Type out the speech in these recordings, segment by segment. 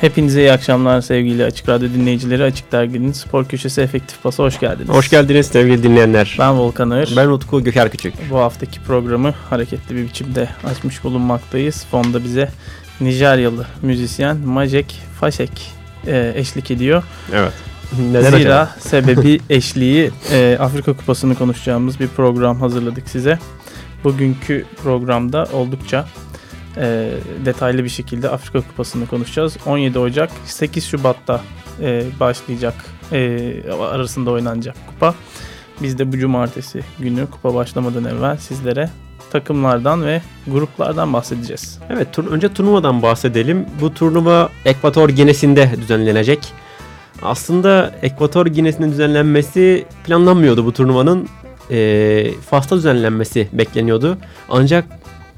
Hepinize iyi akşamlar sevgili Açık Radyo dinleyicileri. Açık Dergi'nin spor köşesi Efektif Pas'a hoş geldiniz. Hoş geldiniz sevgili dinleyenler. Ben Volkan Ağır. Ben Utku Göker Küçük. Bu haftaki programı hareketli bir biçimde açmış bulunmaktayız. Fonda bize Nijeryalı müzisyen Majek Faşek e, eşlik ediyor. Evet. Neden Zira acaba? sebebi eşliği e, Afrika Kupası'nı konuşacağımız bir program hazırladık size. Bugünkü programda oldukça e, detaylı bir şekilde Afrika Kupası'nı konuşacağız. 17 Ocak 8 Şubat'ta e, başlayacak e, arasında oynanacak kupa. Biz de bu cumartesi günü kupa başlamadan evvel sizlere takımlardan ve gruplardan bahsedeceğiz. Evet tur önce turnuvadan bahsedelim. Bu turnuva Ekvator Ginesi'nde düzenlenecek. Aslında Ekvator Ginesi'nin düzenlenmesi planlanmıyordu bu turnuvanın. E, Fas'ta düzenlenmesi bekleniyordu. Ancak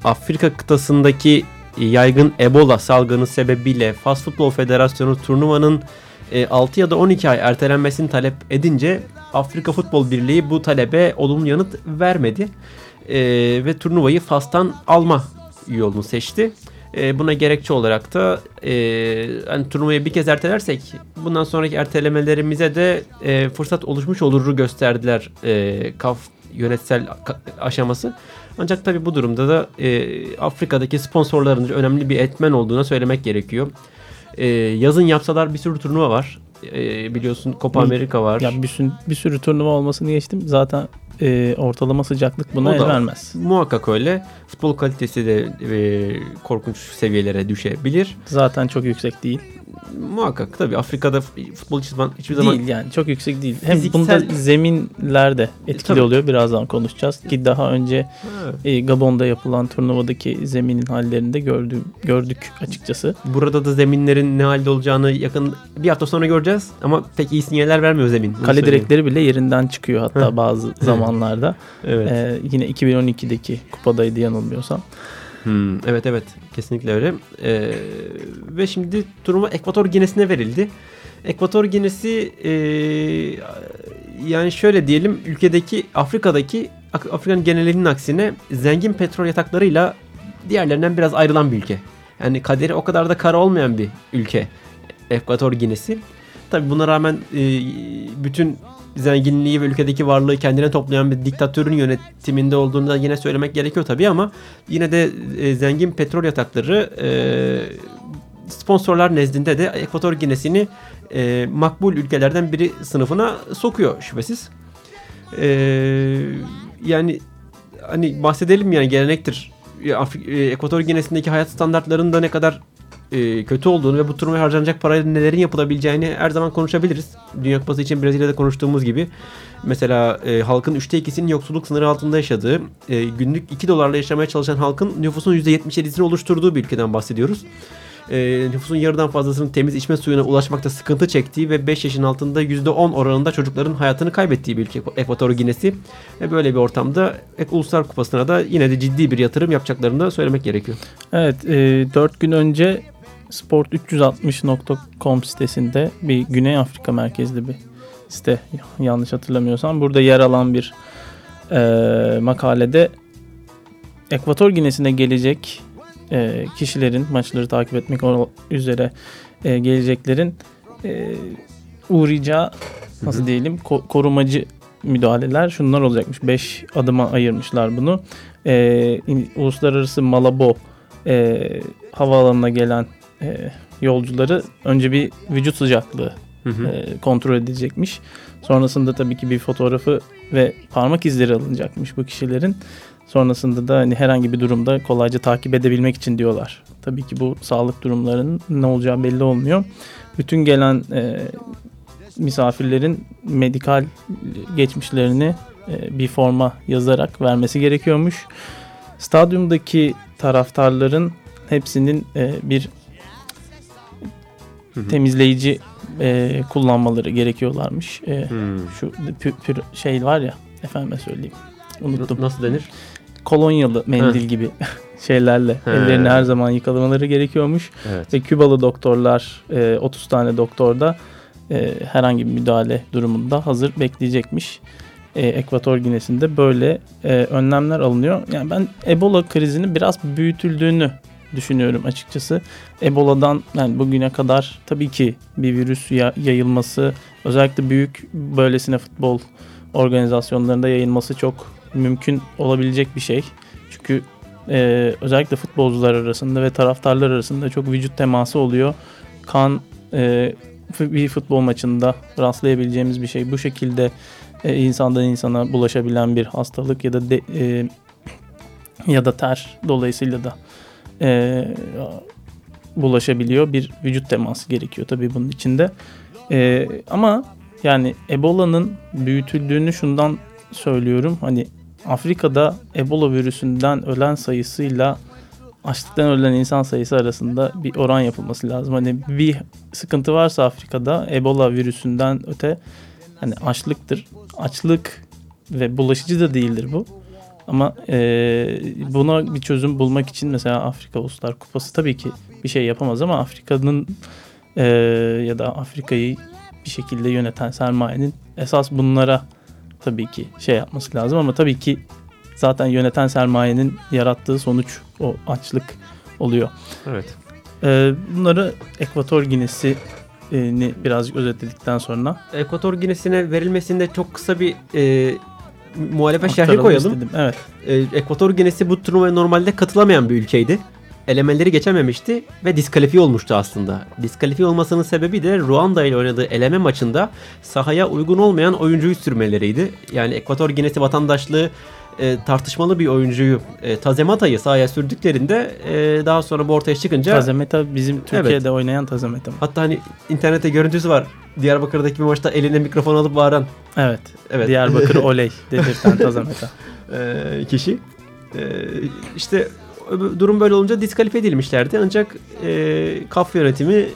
Afrika kıtasındaki yaygın Ebola salgını sebebiyle Fas Futbol Federasyonu turnuvanın e, 6 ya da 12 ay ertelenmesini talep edince Afrika Futbol Birliği bu talebe olumlu yanıt vermedi. E, ve turnuvayı Fas'tan alma yolunu seçti. E, buna gerekçe olarak da e, hani turnuvayı bir kez ertelersek bundan sonraki ertelemelerimize de e, fırsat oluşmuş oluru gösterdiler e, KAF yönetsel aşaması. Ancak tabii bu durumda da e, Afrika'daki sponsorların önemli bir etmen olduğuna söylemek gerekiyor. E, yazın yapsalar bir sürü turnuva var. E, biliyorsun Copa America var. Ya bir sürü, bir sürü turnuva olmasını geçtim. Zaten e, ortalama sıcaklık buna O el da vermez. Muhakkak öyle. Futbol kalitesi de e, korkunç seviyelere düşebilir. Zaten çok yüksek değil. Muhakkak tabii Afrika'da futbol hiçbir zaman, hiçbir zaman Değil yani çok yüksek değil. Hem Fiziksel- bunda zeminler de etkili tabii. oluyor. Birazdan konuşacağız. Ki daha önce Ha. e, Gabon'da yapılan turnuvadaki zeminin hallerini de gördüm, gördük açıkçası. Burada da zeminlerin ne halde olacağını yakın bir hafta sonra göreceğiz. Ama pek iyi sinyaller vermiyor zemin. Kale söyleyeyim. direkleri bile yerinden çıkıyor hatta bazı zamanlarda. Evet. E, yine 2012'deki kupadaydı yanılmıyorsam. Hmm, evet evet kesinlikle öyle. Ee, ve şimdi turnuva Ekvator Ginesi'ne verildi. Ekvator Ginesi e, yani şöyle diyelim ülkedeki Afrika'daki Ak- Afrika'nın genelinin aksine zengin petrol yataklarıyla diğerlerinden biraz ayrılan bir ülke. Yani kaderi o kadar da kara olmayan bir ülke Ekvator Ginesi. Tabi buna rağmen e, bütün zenginliği ve ülkedeki varlığı kendine toplayan bir diktatörün yönetiminde olduğunu da yine söylemek gerekiyor tabii ama yine de e, zengin petrol yatakları e, sponsorlar nezdinde de Ekvator Ginesi'ni e, makbul ülkelerden biri sınıfına sokuyor şüphesiz. Yani hani bahsedelim yani gelenektir. Ya, Afri- e, Ekvator Ginesi'ndeki hayat standartlarının da ne kadar e, kötü olduğunu ve bu turnuvaya harcanacak parayla nelerin yapılabileceğini her zaman konuşabiliriz. Dünya Kupası için Brezilya'da konuştuğumuz gibi. Mesela e, halkın üçte ikisinin yoksulluk sınırı altında yaşadığı, e, günlük 2 dolarla yaşamaya çalışan halkın nüfusun %77'sini oluşturduğu bir ülkeden bahsediyoruz. E, nüfusun yarıdan fazlasının temiz içme suyuna ulaşmakta sıkıntı çektiği ve 5 yaşın altında %10 oranında çocukların hayatını kaybettiği bir ülke Ekvator Ginesi. Ve böyle bir ortamda Ek Uluslar Kupası'na da yine de ciddi bir yatırım yapacaklarını da söylemek gerekiyor. Evet, e, 4 gün önce sport360.com sitesinde bir Güney Afrika merkezli bir site yanlış hatırlamıyorsam. Burada yer alan bir e, makalede Ekvator Ginesi'ne gelecek e, kişilerin maçları takip etmek üzere e, geleceklerin e, uğrayacağı nasıl diyelim ko- korumacı müdahaleler şunlar olacakmış. 5 adıma ayırmışlar bunu. E, uluslararası Malabo e, havaalanına gelen e, yolcuları önce bir vücut sıcaklığı Hı hı. e, kontrol edilecekmiş. Sonrasında tabii ki bir fotoğrafı ve parmak izleri alınacakmış bu kişilerin. Sonrasında da hani herhangi bir durumda kolayca takip edebilmek için diyorlar. Tabii ki bu sağlık durumlarının ne olacağı belli olmuyor. Bütün gelen e, misafirlerin medikal geçmişlerini e, bir forma yazarak vermesi gerekiyormuş. Stadyumdaki taraftarların hepsinin e, bir Hı hı. temizleyici e, kullanmaları gerekiyorlarmış. E, Hmm. Şu pür, pür şey var ya efendime söyleyeyim. Unuttum. Nasıl denir? Kolonyalı mendil gibi şeylerle He. ellerini her zaman yıkamaları gerekiyormuş. Evet. Ve Kübalı doktorlar e, 30 tane doktor da e, herhangi bir müdahale durumunda hazır bekleyecekmiş. E, Ekvator Ginesi'nde böyle e, önlemler alınıyor. Yani ben Ebola krizinin biraz büyütüldüğünü düşünüyorum açıkçası. Ebola'dan yani bugüne kadar tabii ki bir virüs ya- yayılması özellikle büyük böylesine futbol organizasyonlarında yayılması çok mümkün olabilecek bir şey. Çünkü e, özellikle futbolcular arasında ve taraftarlar arasında çok vücut teması oluyor. Kan e, bir futbol maçında rastlayabileceğimiz bir şey. Bu şekilde e, insandan insana bulaşabilen bir hastalık ya da de, e, ya da ter dolayısıyla da e, bulaşabiliyor. Bir vücut teması gerekiyor tabii bunun içinde. E, ama yani Ebola'nın büyütüldüğünü şundan söylüyorum. Hani Afrika'da Ebola virüsünden ölen sayısıyla açlıktan ölen insan sayısı arasında bir oran yapılması lazım. Hani bir sıkıntı varsa Afrika'da Ebola virüsünden öte hani açlıktır. Açlık ve bulaşıcı da değildir bu. Ama e, buna bir çözüm bulmak için mesela Afrika Uluslar Kupası tabii ki bir şey yapamaz ama Afrika'nın e, ya da Afrika'yı bir şekilde yöneten sermayenin esas bunlara tabii ki şey yapması lazım ama tabii ki zaten yöneten sermayenin yarattığı sonuç o açlık oluyor. Evet. Ee, bunları Ekvator Ginesi'ni birazcık özetledikten sonra Ekvator Ginesi'ne verilmesinde çok kısa bir e, muhalefet şerhi aktaralım koyalım. istedim. Evet. E, Ekvator Ginesi bu turnuvaya normalde katılamayan bir ülkeydi. Elemeleri geçememişti ve diskalifiye olmuştu aslında. Diskalifiye olmasının sebebi de Ruanda ile oynadığı eleme maçında sahaya uygun olmayan oyuncuyu sürmeleriydi. Yani Ekvator Ginesi vatandaşlığı e, tartışmalı bir oyuncuyu e, Tazemata'yı sahaya sürdüklerinde e, daha sonra bu ortaya çıkınca Tazemeta bizim Türkiye'de oynayan Tazemeta hatta hani internette görüntüsü var. Diyarbakır'daki bir maçta eline mikrofon alıp bağıran Evet. evet. Diyarbakır oley dedirten Tazemeta. e, kişi. E, işte öbür- durum böyle olunca diskalifiye edilmişlerdi. Ancak e, KAF yönetimi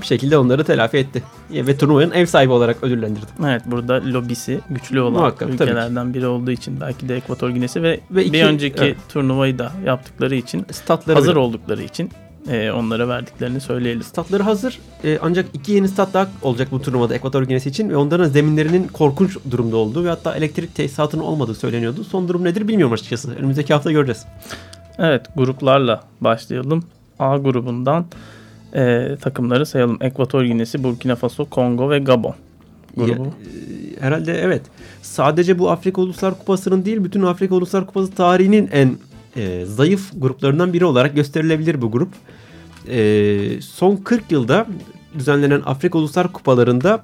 bir şekilde onları telafi etti. Ve turnuvanın ev sahibi olarak ödüllendirdi. Evet burada lobisi güçlü olan Muhakkak, ülkelerden biri olduğu için belki de Ekvator Ginesi ve, Ve iki- bir önceki evet. turnuvayı da yaptıkları için Statları hazır bile- oldukları için e, onlara verdiklerini söyleyelim. Statları hazır. E, ancak iki yeni stat daha olacak bu turnuvada Ekvator Ginesi için ve onların zeminlerinin korkunç durumda olduğu ve hatta elektrik tesisatının olmadığı söyleniyordu. Son durum nedir bilmiyorum açıkçası. Önümüzdeki hafta göreceğiz. Evet gruplarla başlayalım. A grubundan e, takımları sayalım. Ekvator Ginesi, Burkina Faso, Kongo ve Gabon grubu. Ya, e, herhalde evet. Sadece bu Afrika Uluslar Kupası'nın değil bütün Afrika Uluslar Kupası tarihinin en e, zayıf gruplarından biri olarak gösterilebilir bu grup. E, son 40 yılda düzenlenen Afrika Uluslar Kupalarında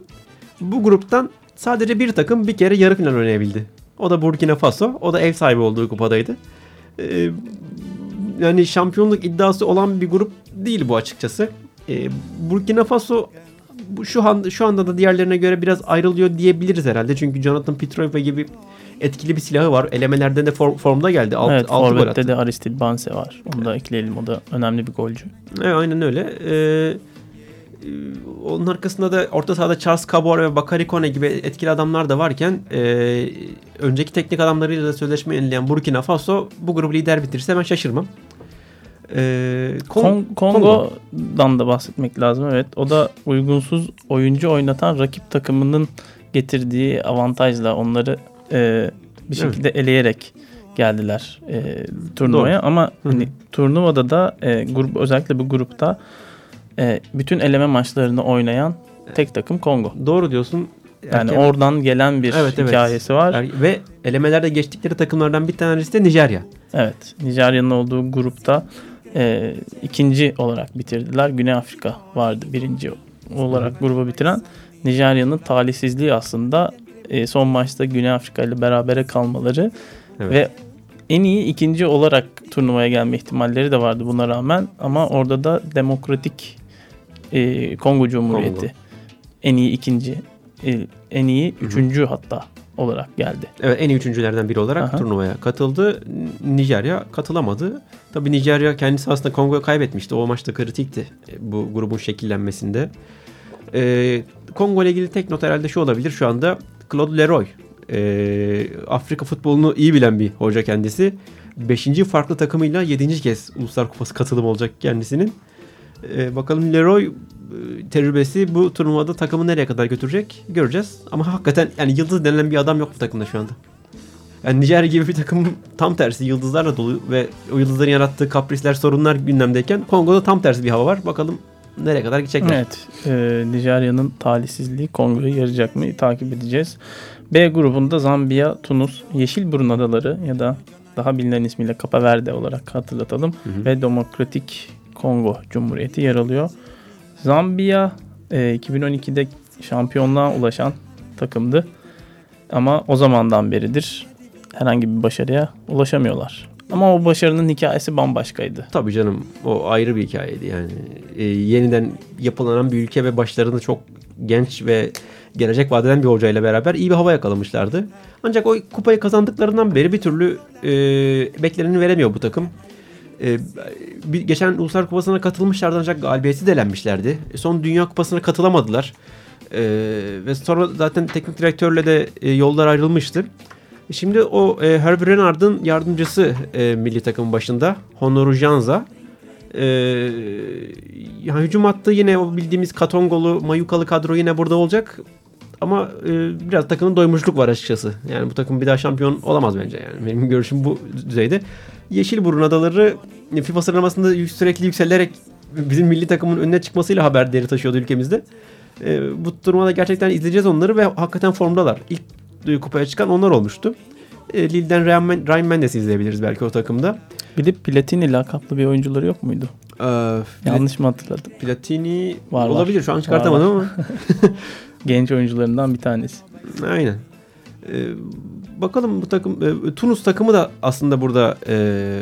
bu gruptan sadece bir takım bir kere yarı final oynayabildi. O da Burkina Faso. O da ev sahibi olduğu kupadaydı. E, yani şampiyonluk iddiası olan bir grup değil bu açıkçası. E, Burkina Faso bu şu anda şu anda da diğerlerine göre biraz ayrılıyor diyebiliriz herhalde. Çünkü Jonathan Petroiva gibi etkili bir silahı var. Elemelerden de form- formda geldi. Alt, evet, altı gol attı. de Aristide Banse var. Onu da ekleyelim. O da önemli bir golcü. Evet, aynen öyle. Ee, onun arkasında da orta sahada Charles Cabor ve Bakary Kone gibi etkili adamlar da varken e, önceki teknik adamlarıyla da sözleşme yenileyen Burkina Faso bu grubu lider bitirse ben şaşırmam. Ee, Kon- Kon- Kongo'dan da bahsetmek lazım. Evet. O da uygunsuz oyuncu oynatan rakip takımının getirdiği avantajla onları e, bir Evet. şekilde eleyerek geldiler e, turnuvaya. Ama Hı hı. hani turnuvada da e, grup özellikle bu grupta e, bütün eleme maçlarını oynayan tek takım Kongo. Doğru diyorsun. Yani Erken- oradan gelen bir Evet, evet. hikayesi var. Er- ve elemelerde geçtikleri takımlardan bir tanesi de Nijerya. Evet. Nijerya'nın olduğu grupta e, ikinci olarak bitirdiler. Güney Afrika vardı birinci olarak grubu bitiren. Nijerya'nın talihsizliği aslında e, son maçta Güney Afrika ile berabere kalmaları Evet. ve en iyi ikinci olarak turnuvaya gelme ihtimalleri de vardı buna rağmen ama orada da Demokratik e, Kongo Cumhuriyeti Kongo. en iyi ikinci e, en iyi üçüncü hatta olarak geldi. Evet en iyi üçüncülerden biri olarak Aha. turnuvaya katıldı. Nijerya katılamadı. Tabii Nijerya kendisi aslında Kongo'ya kaybetmişti. O maçta kritikti e, bu grubun şekillenmesinde. Ee, Kongo ile ilgili tek not herhalde şu olabilir şu anda. Claude Leroy. Ee, Afrika futbolunu iyi bilen bir hoca kendisi. Beşinci farklı takımıyla yedinci kez Uluslar Kupası katılım olacak kendisinin. Ee, bakalım Leroy e, tecrübesi bu turnuvada takımı nereye kadar götürecek göreceğiz. Ama hakikaten yani yıldız denilen bir adam yok bu takımda şu anda. Yani Nijerya gibi bir takım tam tersi yıldızlarla dolu ve o yıldızların yarattığı kaprisler, sorunlar gündemdeyken Kongo'da tam tersi bir hava var. Bakalım nereye kadar gidecekler. Evet. E, Nijerya'nın talihsizliği Kongo'yu yarayacak mı takip edeceğiz. B grubunda Zambiya, Tunus, Yeşilburun Adaları ya da daha bilinen ismiyle Kapa Verde olarak hatırlatalım. hı. Ve Demokratik Kongo Cumhuriyeti yer alıyor. Zambiya e, 2012'de şampiyonluğa ulaşan takımdı. Ama o zamandan beridir herhangi bir başarıya ulaşamıyorlar. Ama o başarının hikayesi bambaşkaydı. Tabii canım o ayrı bir hikayeydi yani. Ee, yeniden yapılanan bir ülke ve başlarında çok genç ve gelecek vadeden bir hocayla beraber iyi bir hava yakalamışlardı. Ancak o kupayı kazandıklarından beri bir türlü e, bekleneni veremiyor bu takım. E, bir, geçen Uluslar Kupası'na katılmışlardı ancak galibiyeti delenmişlerdi. E, son Dünya Kupası'na katılamadılar. E, ve sonra zaten teknik direktörle de yollar ayrılmıştı. Şimdi o e, Renard'ın yardımcısı milli takımın başında Honoru Janza. E, yani hücum hattı yine o bildiğimiz Katongolu, Mayukalı kadro yine burada olacak. Ama e, biraz takımın doymuşluk var açıkçası. Yani bu takım bir daha şampiyon olamaz bence yani. Benim görüşüm bu düzeyde. Yeşilburun adaları e, FIFA sıralamasında yük- sürekli yükselerek bizim milli takımın önüne çıkmasıyla haber değeri taşıyordu ülkemizde. E, bu turnuvada gerçekten izleyeceğiz onları ve hakikaten formdalar. İlk e, kupaya çıkan onlar olmuştu. E, Lille'den Ryan, Men- Ryan Mendes'i izleyebiliriz belki o takımda. Bir de Platini lakaplı bir oyuncuları yok muydu? Ee, Yanlış mı hatırladım? Platini Var, var. olabilir şu an çıkartamadım ama. Genç oyuncularından bir tanesi. Aynen. Ee, bakalım bu takım e, Tunus takımı da aslında burada e,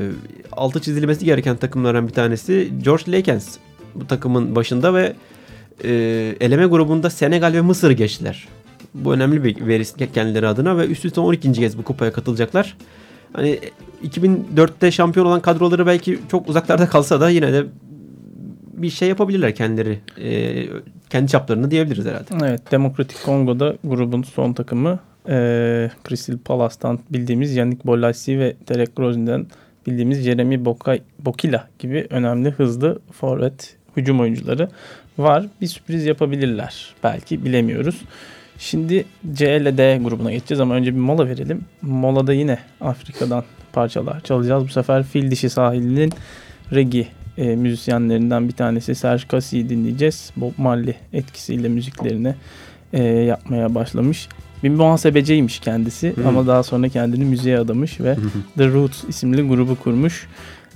altı çizilmesi gereken takımlardan bir tanesi. George Lakens bu takımın başında ve e, eleme grubunda Senegal ve Mısır'ı geçtiler. Bu önemli bir veri kendileri adına ve üst üste 12. kez bu kupaya katılacaklar. Hani 2004'te şampiyon olan kadroları belki çok uzaklarda kalsa da yine de bir şey yapabilirler kendileri. E, kendi çaplarını diyebiliriz herhalde. Evet, Demokratik Kongo'da grubun son takımı e, Crystal Palace'tan bildiğimiz Yannick Bolasie ve Derek Rosen'den bildiğimiz Jeremy Boka- Bokila gibi önemli hızlı forvet hücum oyuncuları var. Bir sürpriz yapabilirler. Belki bilemiyoruz. Şimdi C ile D grubuna geçeceğiz ama önce bir mola verelim. Molada yine Afrika'dan parçalar çalacağız. Bu sefer Fil Dişi Sahili'nin reggae e, müzisyenlerinden bir tanesi Serge Cassie'yi dinleyeceğiz. Bob Marley etkisiyle müziklerini e, yapmaya başlamış. Bir muhasebeciymiş kendisi Hı. ama daha sonra kendini müziğe adamış ve The Roots isimli grubu kurmuş.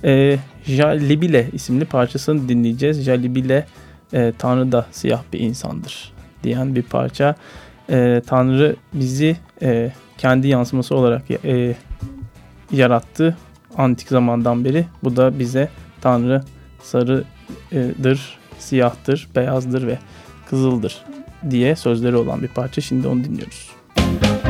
E, Jalibile isimli parçasını dinleyeceğiz. Jalibile e, Tanrı da siyah bir insandır diyen bir parça. E, Tanrı bizi e, kendi yansıması olarak e, yarattı antik zamandan beri. Bu da bize Tanrı sarıdır, siyahtır, beyazdır ve kızıldır diye sözleri olan bir parça. Şimdi onu dinliyoruz. Yemase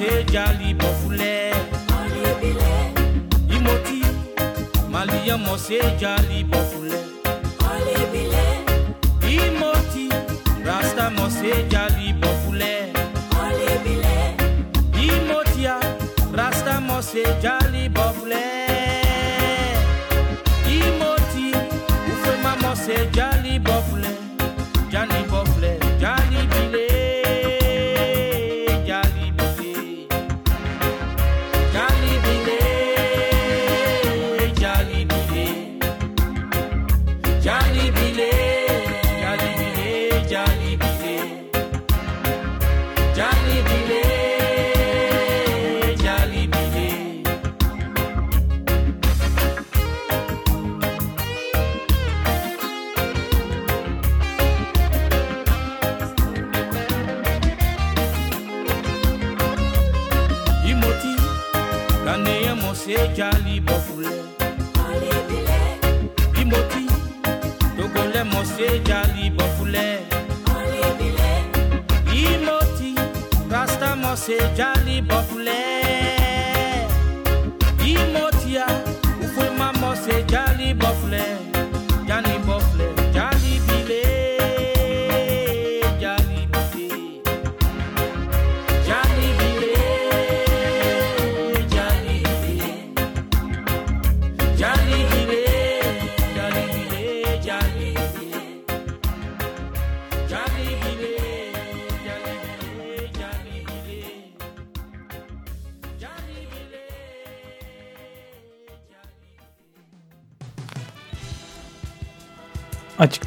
se jali bofule imoti maliya mo se jali bofule imoti rasta mo se jali bofule olibile rasta mo se jali bofule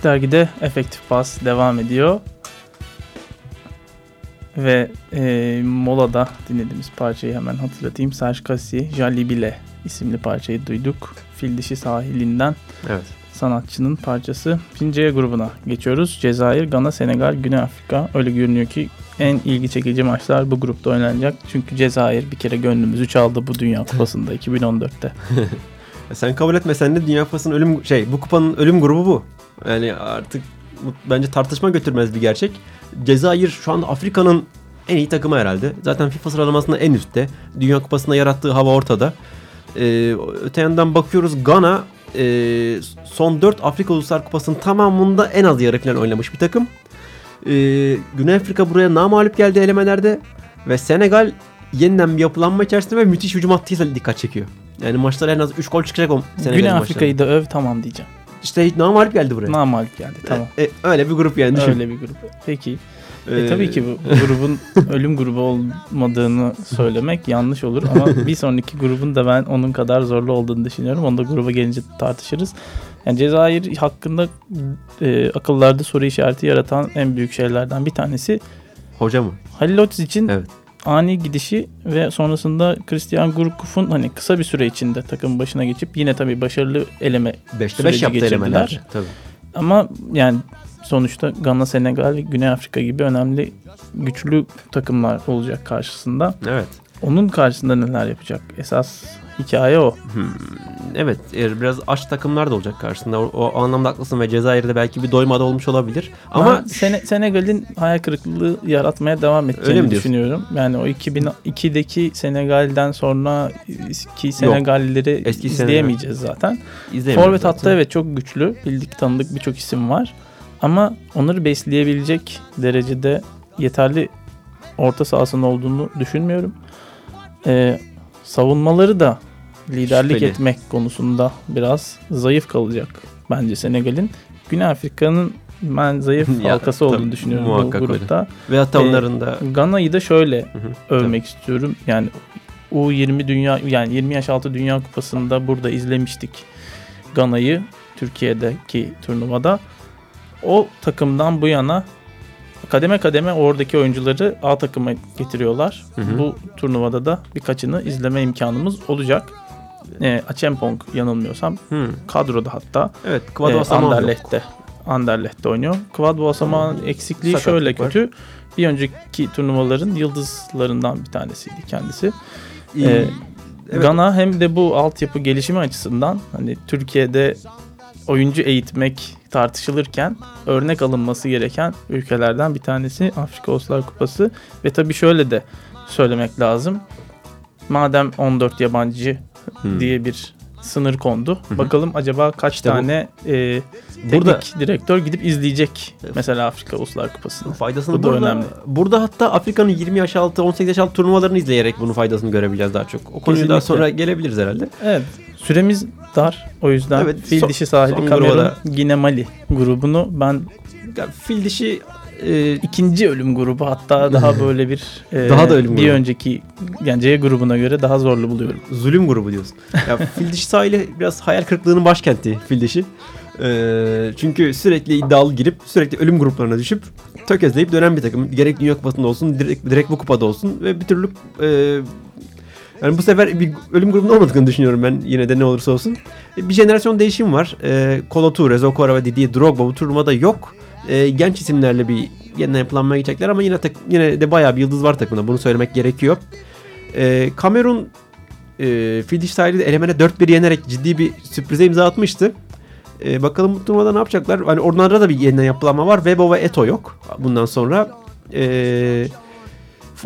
Açık Dergi'de Efektif Pas devam ediyor. Ve e, molada dinlediğimiz parçayı hemen hatırlatayım. Serge Cassi, Jali Bile isimli parçayı duyduk. Fil dişi sahilinden Evet. sanatçının parçası. Şimdi C grubuna geçiyoruz. Cezayir, Gana, Senegal, Güney Afrika. Öyle görünüyor ki en ilgi çekici maçlar bu grupta oynanacak. Çünkü Cezayir bir kere gönlümüzü çaldı bu Dünya Kupası'nda 2014'te. E, Sen kabul etmesen de Dünya Kupası'nın ölüm şey bu kupanın ölüm grubu bu. Yani artık bence tartışma götürmez bir gerçek. Cezayir şu anda Afrika'nın en iyi takımı herhalde. Zaten FIFA sıralamasında en üstte. Dünya Kupası'nda yarattığı hava ortada. Ee, öte yandan bakıyoruz Gana e, son 4 Afrika Uluslar Kupası'nın tamamında en az yarı final oynamış bir takım. Ee, Güney Afrika buraya namalip geldi elemelerde ve Senegal yeniden bir yapılanma içerisinde ve müthiş hücum hattıyla dikkat çekiyor. Yani maçlara en az 3 gol çıkacak o Senegal'in Güney. Afrika'yı da öv tamam diyeceğim. İşte namalip geldi buraya. Namalip geldi tamam. E, öyle bir grup yani düşün. Öyle bir grup. Peki. E, Ee, tabii ki bu grubun ölüm grubu olmadığını söylemek yanlış olur ama bir sonraki grubun da ben onun kadar zorlu olduğunu düşünüyorum. Onu da gruba gelince tartışırız. Yani Cezayir hakkında e, akıllarda soru işareti yaratan en büyük şeylerden bir tanesi Hoca mı? Halil Otis için Evet. Ani gidişi ve sonrasında Christian Gurkuf'un hani kısa bir süre içinde takım başına geçip yine tabii başarılı eleme 5'te 5 Süreci yaptı elemelerde. Tabii. ama yani sonuçta Gana, Senegal, Güney Afrika gibi önemli güçlü takımlar olacak karşısında. Evet. Onun karşısında neler yapacak? Esas hikaye o. Hmm, Evet. e, Biraz aç takımlar da olacak karşısında. O, o anlamda haklısın ve Cezayir'de belki bir doymada olmuş olabilir. Ama Sene, Senegal'in hayal kırıklığı yaratmaya devam edeceğini düşünüyorum. Yani o 2002'deki Senegal'den sonra ki Senegallileri Eski izleyemeyeceğiz zaten. izleyemiyoruz Forvet zaten. hattı evet çok güçlü. Bildik tanıdık birçok isim var. Ama onları besleyebilecek derecede yeterli orta sahasının olduğunu düşünmüyorum. Ee, savunmaları da liderlik Şüpheli. etmek konusunda biraz zayıf kalacak bence Senegal'in. Güney Afrika'nın ben zayıf Ya, halkası olduğunu tabii, düşünüyorum bu muhakkak öyle. grupta. Ve hatta Ee, onların da Gana'yı da şöyle Hı hı, övmek istiyorum. Yani U20 dünya yani 20 yaş altı dünya kupasında burada izlemiştik Gana'yı Türkiye'deki turnuvada. O takımdan bu yana kademe kademe oradaki oyuncuları A takıma getiriyorlar. Hı hı. Bu turnuvada da birkaçını izleme imkanımız olacak. E, Açempong yanılmıyorsam Hı, kadroda hatta evet e, Asamoah yok. Anderlecht'te. Anderlecht'te oynuyor. Kvad Asamoah'ın eksikliği Sakatlık şöyle var. kötü. Bir önceki turnuvaların yıldızlarından bir tanesiydi kendisi. Ee, Ee, Evet. Gana hem de bu altyapı gelişimi açısından hani Türkiye'de oyuncu eğitmek tartışılırken örnek alınması gereken ülkelerden bir tanesi Afrika Uluslar Kupası ve tabii şöyle de söylemek lazım. Madem 14 yabancı Hmm. diye bir sınır kondu. hı. Bakalım acaba kaç İşte bu- tane e, teknik Burada- direktör gidip izleyecek mesela Afrika Uluslar Kupası'nı. Faydasını Bu da burada, önemli. Burada hatta Afrika'nın 20 yaş altı, 18 yaş altı turnuvalarını izleyerek bunun faydasını görebileceğiz daha çok. O konuyu daha sonra gelebiliriz herhalde. Evet. Süremiz dar. O yüzden Evet, fil son- dişi sahili son Kamerun Gine Mali grubunu ben fil dişi e, ikinci ölüm grubu hatta daha böyle bir e, Daha da ölüm bir grubu. önceki yani C grubuna göre daha zorlu buluyorum. zulüm grubu diyorsun. Ya fil dişi sahili biraz hayal kırıklığının başkenti fil dişi. E, çünkü sürekli iddialı girip sürekli ölüm gruplarına düşüp tökezleyip dönen bir takım. Gerek Dünya Kupası'nda olsun direkt, direkt bu kupada olsun ve bir türlü e, yani bu sefer bir ölüm grubunda olmadığını düşünüyorum ben yine de ne olursa olsun. E, Bir jenerasyon değişim var. E, Kolo Toure, Zokora ve Didier Drogba bu turnuvada yok. E, genç isimlerle bir yeniden yapılanmaya gidecekler ama yine tak, yine de bayağı bir yıldız var takımda. Bunu söylemek gerekiyor. E, Kamerun e, Fil Dişi sahili elemene 4-1 yenerek ciddi bir sürprize imza atmıştı. E, bakalım bu turnuvada ne yapacaklar? Hani onlarda da bir yeniden yapılanma var. Webo ve Eto yok bundan sonra. E,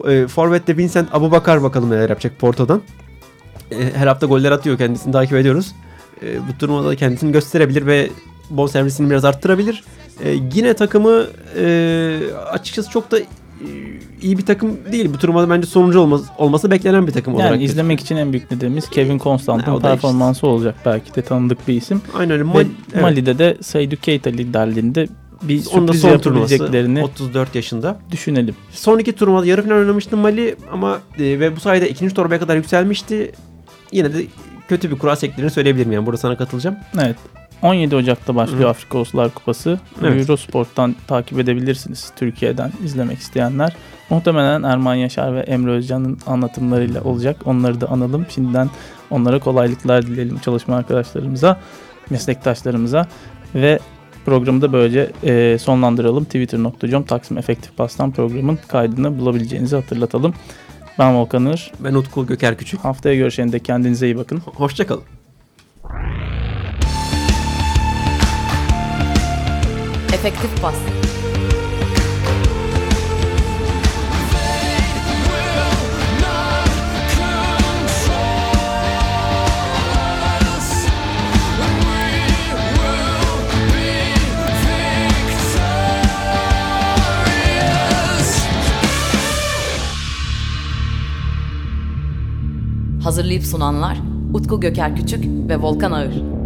e, Forvet'te Vincent Abubakar bakalım neler yapacak Porto'dan. E, her hafta goller atıyor kendisini takip ediyoruz. E, bu turnuvada da kendisini gösterebilir ve bonservisini biraz arttırabilir. E, yine takımı e, açıkçası çok da e, iyi bir takım değil. Bu turnuvada bence sonuncu olması, olması beklenen bir takım olarak. Yani izlemek için en büyük nedenimiz Kevin Constant'ın da performansı olacak belki de tanıdık bir isim. Aynen öyle. Mal- evet. Mali'de de Seydou Keita liderliğinde bir Onun da son turnuvası yapabileceklerini 34 yaşında. düşünelim. Son iki turnuvada yarı final oynamıştı Mali ama e, ve bu sayede ikinci torbaya kadar yükselmişti. Yine de kötü bir kura sektiğini söyleyebilirim yani. Burada sana katılacağım. Evet. 17 Ocak'ta başlıyor Hı. Afrika Uluslar Kupası. Evet. Eurosport'tan takip edebilirsiniz Türkiye'den izlemek isteyenler. Muhtemelen Erman Yaşar ve Emre Özcan'ın anlatımlarıyla olacak. Onları da analım. Şimdiden onlara kolaylıklar dileyelim çalışma arkadaşlarımıza, meslektaşlarımıza ve programı da böylece e, sonlandıralım. Twitter.com Taksim Efektif Pastan programın kaydını bulabileceğinizi hatırlatalım. Ben VolkanIr. Ben Utku Göker Küçük. Haftaya görüşene de kendinize iyi bakın. Hoşçakalın. Efektif bas. Hazırlayıp sunanlar Utku Göker Küçük ve Volkan Ağır.